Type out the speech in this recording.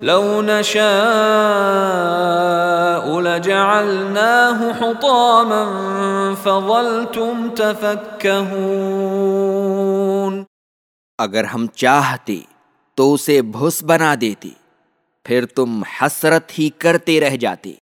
لو نشاء لجعلناه حطاما فظلتم تفكهون. اگر ہم چاہتے تو اسے بھس بنا دیتے پھر تم حسرت ہی کرتے رہ جاتے۔